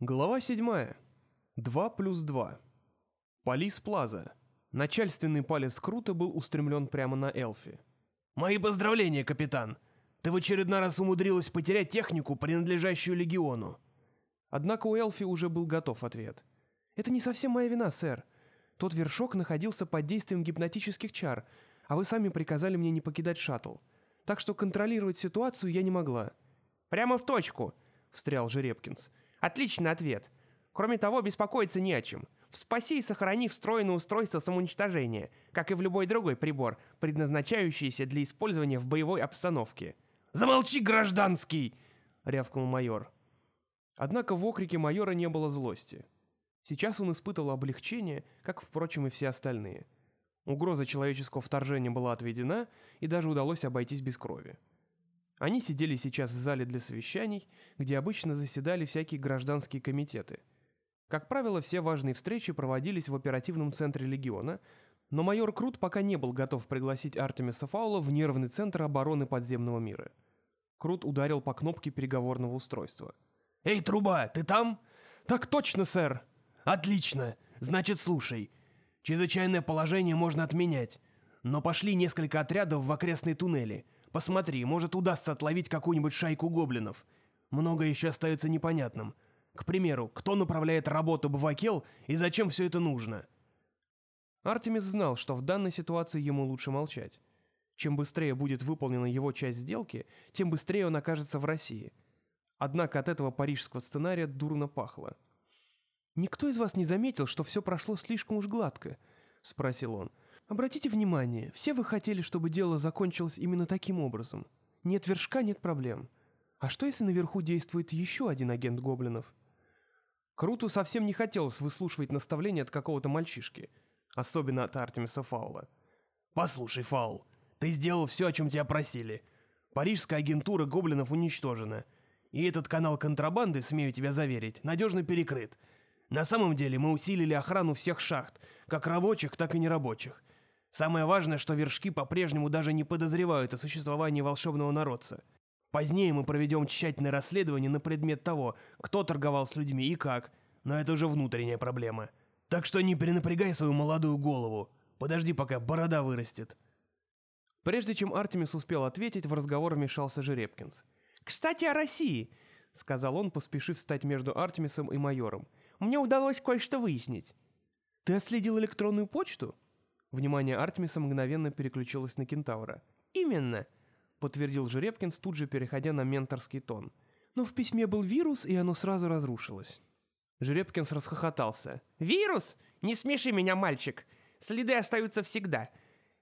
Глава 7. 2 плюс 2. Полис Плаза. Начальственный палец Крута был устремлен прямо на Элфи. «Мои поздравления, капитан! Ты в очередной раз умудрилась потерять технику, принадлежащую Легиону!» Однако у Элфи уже был готов ответ. «Это не совсем моя вина, сэр. Тот вершок находился под действием гипнотических чар, а вы сами приказали мне не покидать шаттл. Так что контролировать ситуацию я не могла». «Прямо в точку!» — встрял Жеребкинс. Отличный ответ. Кроме того, беспокоиться не о чем. В спаси и сохрани встроенное устройство самоуничтожения, как и в любой другой прибор, предназначающийся для использования в боевой обстановке. «Замолчи, гражданский!» — рявкнул майор. Однако в окрике майора не было злости. Сейчас он испытывал облегчение, как, впрочем, и все остальные. Угроза человеческого вторжения была отведена, и даже удалось обойтись без крови. Они сидели сейчас в зале для совещаний, где обычно заседали всякие гражданские комитеты. Как правило, все важные встречи проводились в оперативном центре Легиона, но майор Крут пока не был готов пригласить Артемиса Фаула в нервный центр обороны подземного мира. Крут ударил по кнопке переговорного устройства. «Эй, труба, ты там?» «Так точно, сэр!» «Отлично! Значит, слушай. Чрезвычайное положение можно отменять, но пошли несколько отрядов в окрестные туннели — Посмотри, может удастся отловить какую-нибудь шайку гоблинов. Многое еще остается непонятным. К примеру, кто направляет работу Бавакел и зачем все это нужно?» Артемис знал, что в данной ситуации ему лучше молчать. Чем быстрее будет выполнена его часть сделки, тем быстрее он окажется в России. Однако от этого парижского сценария дурно пахло. «Никто из вас не заметил, что все прошло слишком уж гладко?» — спросил он. Обратите внимание, все вы хотели, чтобы дело закончилось именно таким образом. Нет вершка, нет проблем. А что, если наверху действует еще один агент гоблинов? Круту совсем не хотелось выслушивать наставления от какого-то мальчишки, особенно от Артемиса Фаула. «Послушай, Фаул, ты сделал все, о чем тебя просили. Парижская агентура гоблинов уничтожена. И этот канал контрабанды, смею тебя заверить, надежно перекрыт. На самом деле мы усилили охрану всех шахт, как рабочих, так и нерабочих. Самое важное, что вершки по-прежнему даже не подозревают о существовании волшебного народца. Позднее мы проведем тщательное расследование на предмет того, кто торговал с людьми и как, но это уже внутренняя проблема. Так что не перенапрягай свою молодую голову. Подожди, пока борода вырастет. Прежде чем Артемис успел ответить, в разговор вмешался Жеребкинс. «Кстати, о России», — сказал он, поспешив встать между Артемисом и майором. «Мне удалось кое-что выяснить». «Ты отследил электронную почту?» Внимание Артемиса мгновенно переключилось на кентавра. «Именно», — подтвердил Жеребкинс, тут же переходя на менторский тон. «Но в письме был вирус, и оно сразу разрушилось». Жеребкинс расхохотался. «Вирус? Не смеши меня, мальчик. Следы остаются всегда.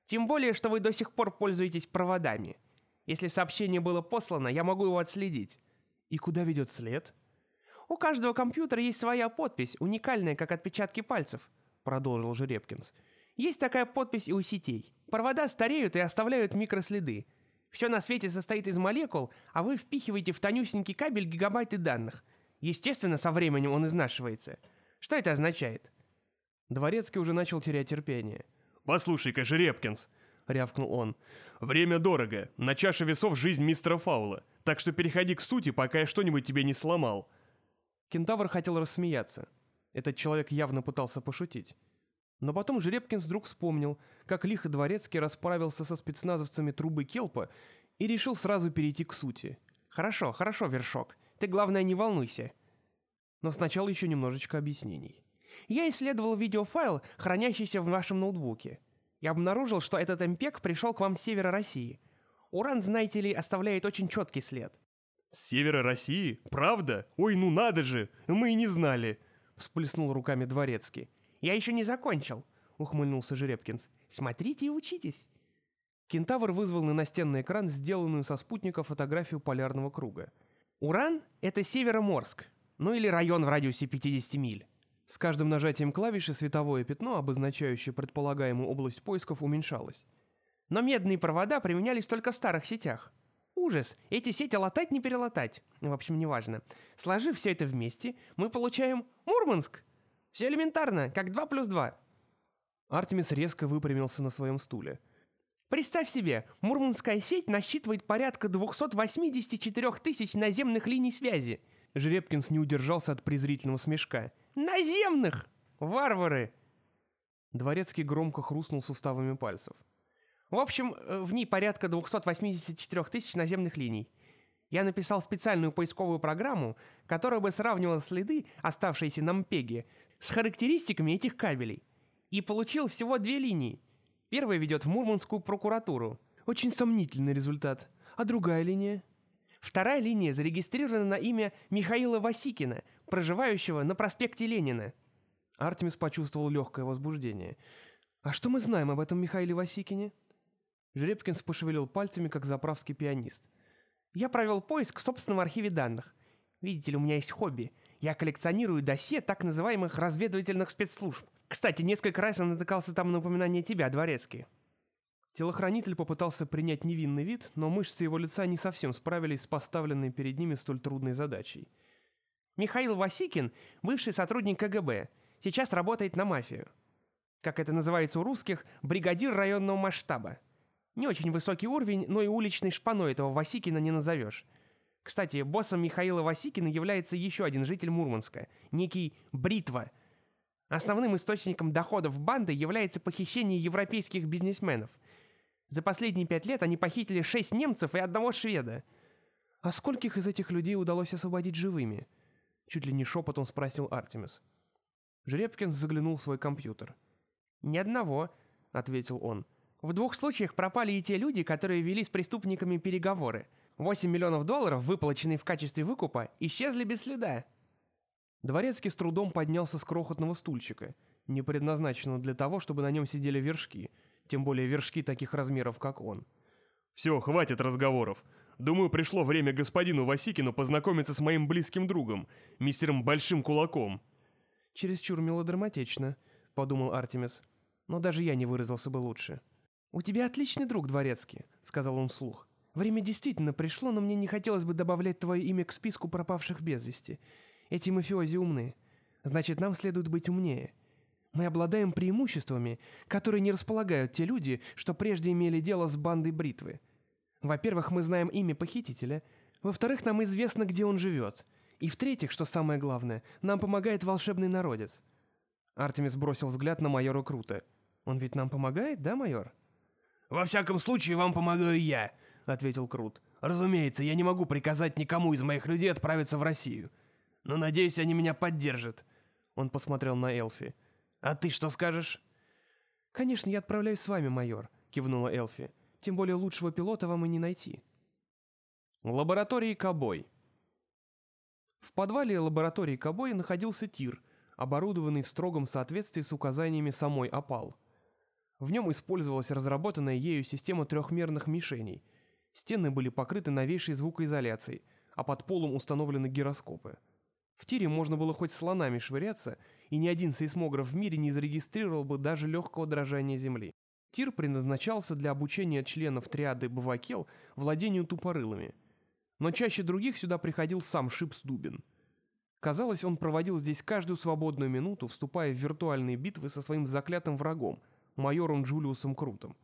Тем более, что вы до сих пор пользуетесь проводами. Если сообщение было послано, я могу его отследить». «И куда ведет след?» «У каждого компьютера есть своя подпись, уникальная, как отпечатки пальцев», — продолжил Жеребкинс. Есть такая подпись и у сетей. Провода стареют и оставляют микроследы. Все на свете состоит из молекул, а вы впихиваете в тонюсенький кабель гигабайты данных. Естественно, со временем он изнашивается. Что это означает? Дворецкий уже начал терять терпение. «Послушай-ка, Жеребкинс!» — рявкнул он. «Время дорого. На чаше весов жизнь мистера Фаула. Так что переходи к сути, пока я что-нибудь тебе не сломал». Кентавр хотел рассмеяться. Этот человек явно пытался пошутить. Но потом Жеребкин вдруг вспомнил, как лихо Дворецкий расправился со спецназовцами трубы Келпа и решил сразу перейти к сути. «Хорошо, хорошо, Вершок. Ты, главное, не волнуйся». Но сначала еще немножечко объяснений. Я исследовал видеофайл, хранящийся в вашем ноутбуке. Я обнаружил, что этот МПЕК пришел к вам с севера России. Уран, знаете ли, оставляет очень четкий след. «С севера России? Правда? Ой, ну надо же! Мы и не знали!» Всплеснул руками Дворецкий. «Я еще не закончил», — ухмыльнулся Жеребкинс. «Смотрите и учитесь». Кентавр вызвал на настенный экран сделанную со спутника фотографию полярного круга. «Уран — это Североморск, ну или район в радиусе 50 миль». С каждым нажатием клавиши световое пятно, обозначающее предполагаемую область поисков, уменьшалось. Но медные провода применялись только в старых сетях. Ужас, эти сети латать не перелатать. В общем, неважно. Сложив все это вместе, мы получаем Мурманск. Все элементарно, как 2 плюс 2. Артемис резко выпрямился на своем стуле. Представь себе, Мурманская сеть насчитывает порядка 284 тысяч наземных линий связи. Жеребкинс не удержался от презрительного смешка. «Наземных! Варвары!» Дворецкий громко хрустнул суставами пальцев. В общем, э, в ней порядка 284 тысяч наземных линий. Я написал специальную поисковую программу, которая бы сравнивала следы, оставшиеся на МПЕГе, с характеристиками этих кабелей. И получил всего две линии. Первая ведет в Мурманскую прокуратуру. Очень сомнительный результат. А другая линия? Вторая линия зарегистрирована на имя Михаила Васикина, проживающего на проспекте Ленина. Артемис почувствовал легкое возбуждение. «А что мы знаем об этом Михаиле Васикине?» Жеребкинс пошевелил пальцами, как заправский пианист. «Я провел поиск в собственном архиве данных. Видите ли, у меня есть хобби. Я коллекционирую досье так называемых разведывательных спецслужб. Кстати, несколько раз я натыкался там на упоминание тебя, Дворецкий». Телохранитель попытался принять невинный вид, но мышцы его лица не совсем справились с поставленной перед ними столь трудной задачей. «Михаил Васикин – бывший сотрудник КГБ, Сейчас работает на мафию. Как это называется у русских, бригадир районного масштаба. Не очень высокий уровень, но и уличной шпаной этого Васикина не назовешь. Кстати, боссом Михаила Васикина является еще один житель Мурманска, некий Бритва. Основным источником доходов банды является похищение европейских бизнесменов. За последние пять лет они похитили шесть немцев и одного шведа. «А скольких из этих людей удалось освободить живыми?» Чуть ли не шепотом спросил Артемис. Жеребкин заглянул в свой компьютер. «Ни одного», — ответил он. «В двух случаях пропали и те люди, которые вели с преступниками переговоры. 8 миллионов долларов, выплаченные в качестве выкупа, исчезли без следа». Дворецкий с трудом поднялся с крохотного стульчика, не предназначенного для того, чтобы на нем сидели вершки, тем более вершки таких размеров, как он. «Все, хватит разговоров. Думаю, пришло время господину Васикину познакомиться с моим близким другом, мистером Большим Кулаком». «Чересчур мелодраматично», — подумал Артемис. «Но даже я не выразился бы лучше». «У тебя отличный друг, Дворецкий», — сказал он вслух. «Время действительно пришло, но мне не хотелось бы добавлять твое имя к списку пропавших без вести. Эти мафиози умны. Значит, нам следует быть умнее. Мы обладаем преимуществами, которые не располагают те люди, что прежде имели дело с бандой бритвы. Во-первых, мы знаем имя похитителя. Во-вторых, нам известно, где он живет. И в-третьих, что самое главное, нам помогает волшебный народец». Артемис бросил взгляд на майора Крута. «Он ведь нам помогает, да, майор?» «Во всяком случае, вам помогаю я», — ответил Крут. «Разумеется, я не могу приказать никому из моих людей отправиться в Россию. Но, надеюсь, они меня поддержат». Он посмотрел на Элфи. «А ты что скажешь?» «Конечно, я отправляюсь с вами, майор», — кивнула Элфи. «Тем более лучшего пилота вам и не найти». Лаборатории Кобой. В подвале лаборатории Кобой находился тир, оборудованный в строгом соответствии с указаниями самой ОПАЛ. В нем использовалась разработанная ею система трехмерных мишеней. Стены были покрыты новейшей звукоизоляцией, а под полом установлены гироскопы. В тире можно было хоть слонами швыряться, и ни один сейсмограф в мире не зарегистрировал бы даже легкого дрожания Земли. Тир предназначался для обучения членов триады Бавакел владению тупорылыми – но чаще других сюда приходил сам Шипс Дубин. Казалось, он проводил здесь каждую свободную минуту, вступая в виртуальные битвы со своим заклятым врагом, майором Джулиусом Крутом.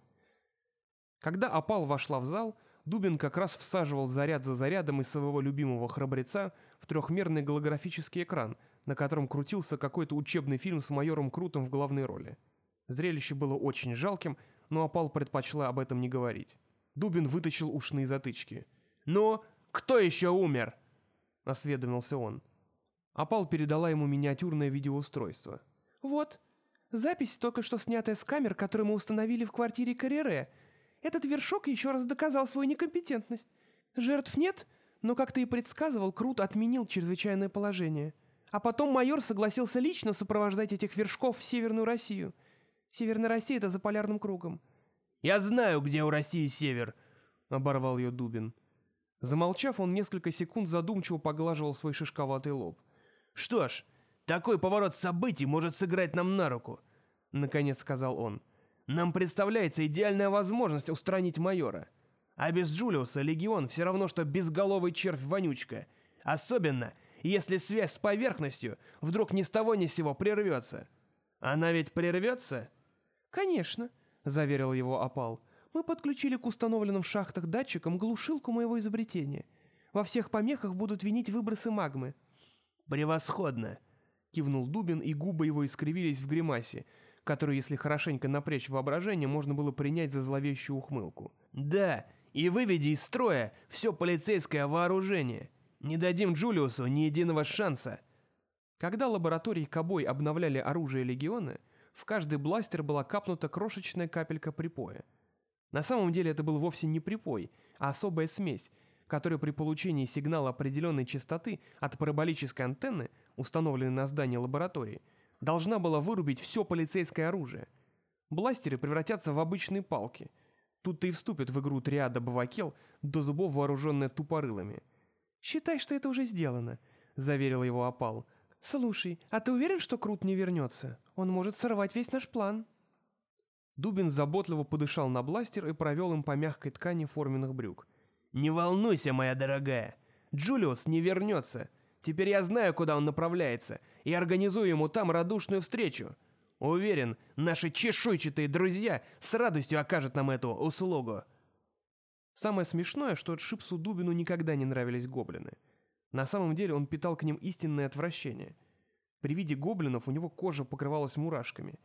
Когда опал вошла в зал, Дубин как раз всаживал заряд за зарядом из своего любимого храбреца в трехмерный голографический экран, на котором крутился какой-то учебный фильм с майором Крутом в главной роли. Зрелище было очень жалким, но опал предпочла об этом не говорить. Дубин вытащил ушные затычки. «Ну, кто еще умер?» — осведомился он. Апал передала ему миниатюрное видеоустройство. «Вот, запись, только что снятая с камер, которую мы установили в квартире Карере. Этот вершок еще раз доказал свою некомпетентность. Жертв нет, но, как ты и предсказывал, Крут отменил чрезвычайное положение. А потом майор согласился лично сопровождать этих вершков в Северную Россию. Северная Россия — это за полярным кругом». «Я знаю, где у России север», — оборвал ее Дубин. Замолчав, он несколько секунд задумчиво поглаживал свой шишковатый лоб. «Что ж, такой поворот событий может сыграть нам на руку», — наконец сказал он. «Нам представляется идеальная возможность устранить майора. А без Джулиуса Легион все равно, что безголовый червь-вонючка. Особенно, если связь с поверхностью вдруг ни с того ни с сего прервется. Она ведь прервется?» «Конечно», — заверил его опал мы подключили к установленным в шахтах датчикам глушилку моего изобретения. Во всех помехах будут винить выбросы магмы. «Превосходно!» — кивнул Дубин, и губы его искривились в гримасе, которую, если хорошенько напрячь воображение, можно было принять за зловещую ухмылку. «Да, и выведи из строя все полицейское вооружение. Не дадим Джулиусу ни единого шанса». Когда лаборатории Кобой обновляли оружие Легиона, в каждый бластер была капнута крошечная капелька припоя. На самом деле это был вовсе не припой, а особая смесь, которая при получении сигнала определенной частоты от параболической антенны, установленной на здании лаборатории, должна была вырубить все полицейское оружие. Бластеры превратятся в обычные палки. Тут-то и вступит в игру триада Бавакел, до зубов вооруженная тупорылами. «Считай, что это уже сделано», — заверил его опал. «Слушай, а ты уверен, что Крут не вернется? Он может сорвать весь наш план». Дубин заботливо подышал на бластер и провел им по мягкой ткани форменных брюк. «Не волнуйся, моя дорогая. Джулиус не вернется. Теперь я знаю, куда он направляется, и организую ему там радушную встречу. Уверен, наши чешуйчатые друзья с радостью окажут нам эту услугу». Самое смешное, что Шипсу Дубину никогда не нравились гоблины. На самом деле он питал к ним истинное отвращение. При виде гоблинов у него кожа покрывалась мурашками.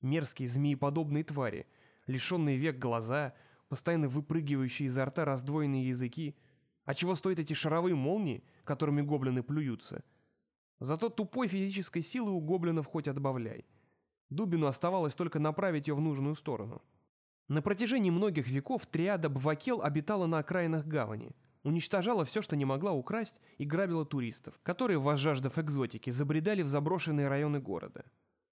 Мерзкие змееподобные твари, лишенные век глаза, постоянно выпрыгивающие изо рта раздвоенные языки. А чего стоят эти шаровые молнии, которыми гоблины плюются? Зато тупой физической силы у гоблинов хоть отбавляй. Дубину оставалось только направить ее в нужную сторону. На протяжении многих веков триада Бвакел обитала на окраинах гавани, уничтожала все, что не могла украсть, и грабила туристов, которые, возжаждав экзотики, забредали в заброшенные районы города.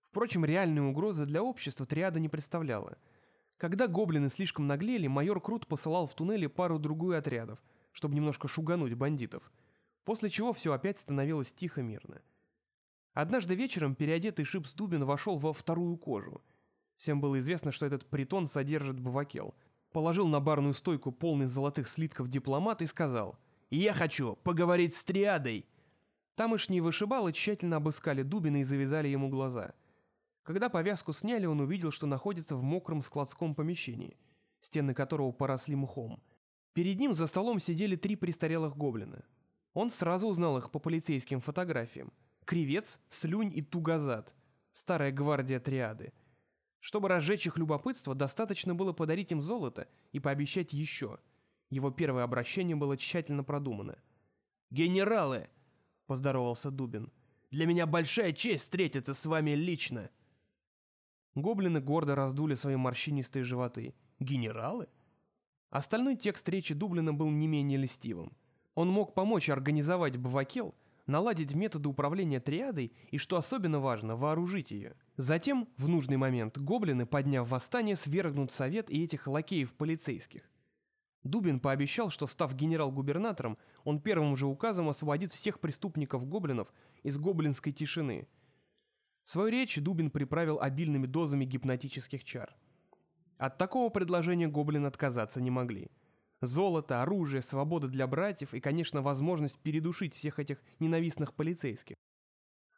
Впрочем, реальной угрозы для общества триада не представляла. Когда гоблины слишком наглели, майор Крут посылал в туннели пару-другую отрядов, чтобы немножко шугануть бандитов, после чего все опять становилось тихо-мирно. Однажды вечером переодетый Шипс Дубин вошел во вторую кожу. Всем было известно, что этот притон содержит бавакел. Положил на барную стойку полный золотых слитков дипломат и сказал «Я хочу поговорить с триадой!» Тамошние вышибалы тщательно обыскали Дубина и завязали ему глаза – когда повязку сняли, он увидел, что находится в мокром складском помещении, стены которого поросли мхом. Перед ним за столом сидели три престарелых гоблина. Он сразу узнал их по полицейским фотографиям. Кривец, Слюнь и Тугазад. Старая гвардия триады. Чтобы разжечь их любопытство, достаточно было подарить им золото и пообещать еще. Его первое обращение было тщательно продумано. «Генералы!» — поздоровался Дубин. «Для меня большая честь встретиться с вами лично!» Гоблины гордо раздули свои морщинистые животы. Генералы? Остальной текст речи Дублина был не менее льстивым. Он мог помочь организовать Бавакел, наладить методы управления триадой и, что особенно важно, вооружить ее. Затем, в нужный момент, гоблины, подняв восстание, свергнут совет и этих лакеев полицейских. Дубин пообещал, что, став генерал-губернатором, он первым же указом освободит всех преступников-гоблинов из гоблинской тишины – Свою речь Дубин приправил обильными дозами гипнотических чар. От такого предложения гоблины отказаться не могли. Золото, оружие, свобода для братьев и, конечно, возможность передушить всех этих ненавистных полицейских.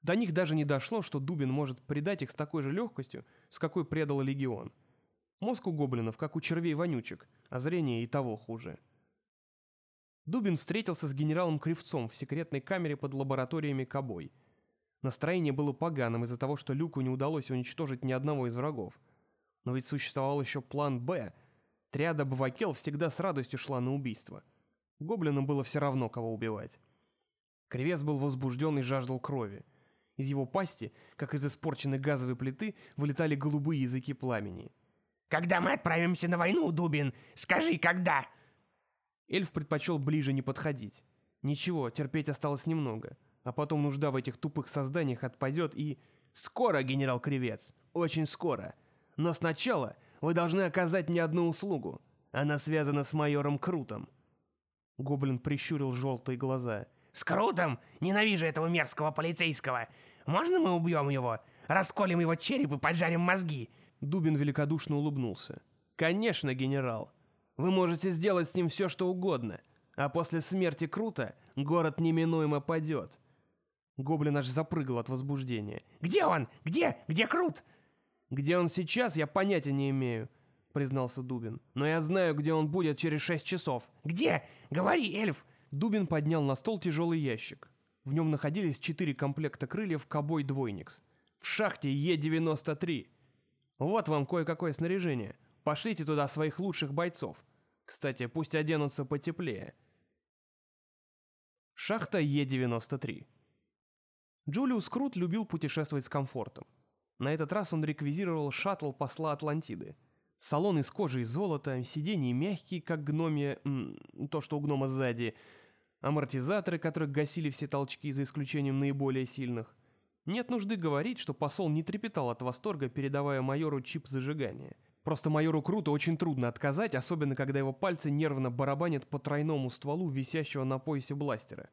До них даже не дошло, что Дубин может предать их с такой же легкостью, с какой предал легион. Мозг у гоблинов, как у червей-вонючек, а зрение и того хуже. Дубин встретился с генералом Кривцом в секретной камере под лабораториями Кобой – Настроение было поганым из-за того, что Люку не удалось уничтожить ни одного из врагов. Но ведь существовал еще план «Б». Триада Бавакел всегда с радостью шла на убийство. Гоблинам было все равно, кого убивать. Кревец был возбужден и жаждал крови. Из его пасти, как из испорченной газовой плиты, вылетали голубые языки пламени. «Когда мы отправимся на войну, Дубин? Скажи, когда?» Эльф предпочел ближе не подходить. Ничего, терпеть осталось немного а потом нужда в этих тупых созданиях отпадет и... Скоро, генерал Кривец, очень скоро. Но сначала вы должны оказать мне одну услугу. Она связана с майором Крутом. Гоблин прищурил желтые глаза. «С Крутом? Ненавижу этого мерзкого полицейского. Можно мы убьем его? Расколем его череп и поджарим мозги?» Дубин великодушно улыбнулся. «Конечно, генерал. Вы можете сделать с ним все, что угодно. А после смерти Крута город неминуемо падет. Гоблин аж запрыгал от возбуждения. «Где он? Где? Где Крут?» «Где он сейчас, я понятия не имею», — признался Дубин. «Но я знаю, где он будет через шесть часов». «Где? Говори, эльф!» Дубин поднял на стол тяжелый ящик. В нем находились четыре комплекта крыльев «Кобой Двойникс». В шахте Е-93. Вот вам кое-какое снаряжение. Пошлите туда своих лучших бойцов. Кстати, пусть оденутся потеплее. Шахта Е-93. Джулиус Крут любил путешествовать с комфортом. На этот раз он реквизировал шаттл посла Атлантиды. Салон из кожи и золота, сиденья мягкие, как гномья... то, что у гнома сзади, амортизаторы, которые гасили все толчки, за исключением наиболее сильных. Нет нужды говорить, что посол не трепетал от восторга, передавая майору чип зажигания. Просто майору Круто очень трудно отказать, особенно когда его пальцы нервно барабанят по тройному стволу висящего на поясе бластера.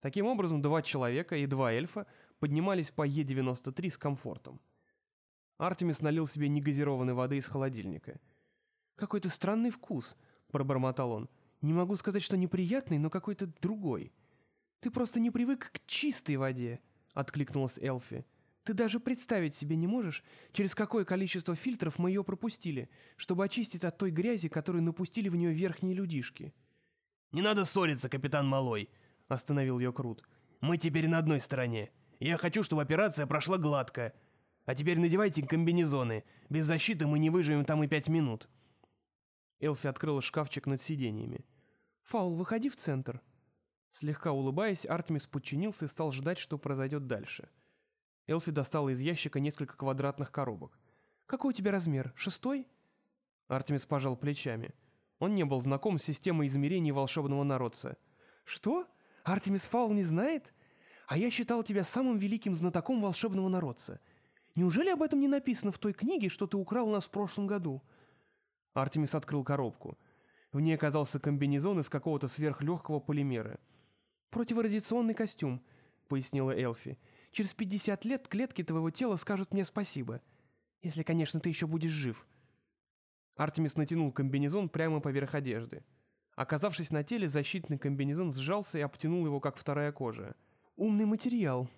Таким образом, два человека и два эльфа поднимались по Е-93 с комфортом. Артемис налил себе негазированной воды из холодильника. «Какой-то странный вкус», — пробормотал он. «Не могу сказать, что неприятный, но какой-то другой». «Ты просто не привык к чистой воде», — откликнулась Элфи. «Ты даже представить себе не можешь, через какое количество фильтров мы ее пропустили, чтобы очистить от той грязи, которую напустили в нее верхние людишки». «Не надо ссориться, капитан Малой», — остановил ее Крут. «Мы теперь на одной стороне. Я хочу, чтобы операция прошла гладко. А теперь надевайте комбинезоны. Без защиты мы не выживем там и пять минут». Элфи открыла шкафчик над сиденьями. «Фаул, выходи в центр». Слегка улыбаясь, Артемис подчинился и стал ждать, что произойдет дальше. Элфи достала из ящика несколько квадратных коробок. «Какой у тебя размер? Шестой?» Артемис пожал плечами. Он не был знаком с системой измерений волшебного народца. «Что? Артемис Фаул не знает? А я считал тебя самым великим знатоком волшебного народца. Неужели об этом не написано в той книге, что ты украл у нас в прошлом году?» Артемис открыл коробку. В ней оказался комбинезон из какого-то сверхлегкого полимера. «Противорадиационный костюм», — пояснила Элфи. «Через 50 лет клетки твоего тела скажут мне спасибо. Если, конечно, ты еще будешь жив». Артемис натянул комбинезон прямо поверх одежды. Оказавшись на теле, защитный комбинезон сжался и обтянул его, как вторая кожа. Умный материал.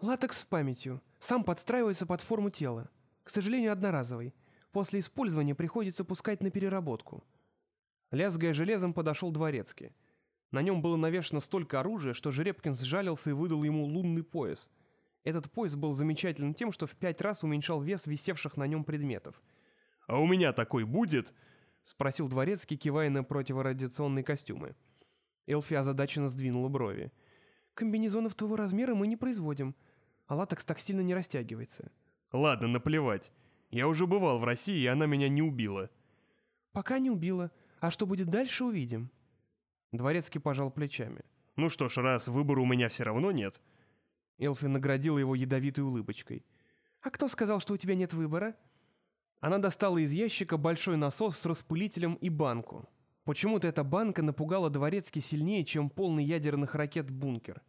Латекс с памятью. Сам подстраивается под форму тела. К сожалению, одноразовый. После использования приходится пускать на переработку. Лязгая железом, подошел дворецкий. На нем было навешано столько оружия, что Жеребкин сжалился и выдал ему лунный пояс. Этот пояс был замечательным тем, что в пять раз уменьшал вес висевших на нем предметов. «А у меня такой будет?» — спросил дворецкий, кивая на противорадиационные костюмы. Элфи озадаченно сдвинула брови. Комбинезонов того размера мы не производим, а латекс так сильно не растягивается. Ладно, наплевать. Я уже бывал в России, и она меня не убила. Пока не убила. А что будет дальше, увидим. Дворецкий пожал плечами. Ну что ж, раз выбора у меня все равно нет. Элфи наградила его ядовитой улыбочкой. «А кто сказал, что у тебя нет выбора?» Она достала из ящика большой насос с распылителем и банку. Почему-то эта банка напугала дворецкий сильнее, чем полный ядерных ракет бункер.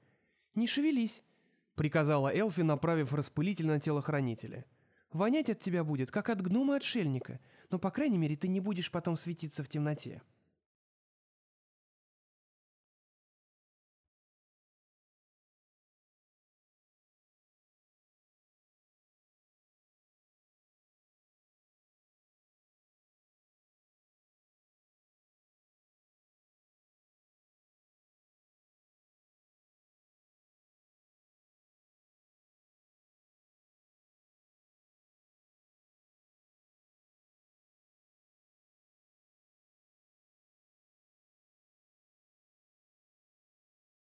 «Не шевелись», — приказала Элфи, направив распылитель на телохранителя. «Вонять от тебя будет, как от гнома-отшельника, но, по крайней мере, ты не будешь потом светиться в темноте».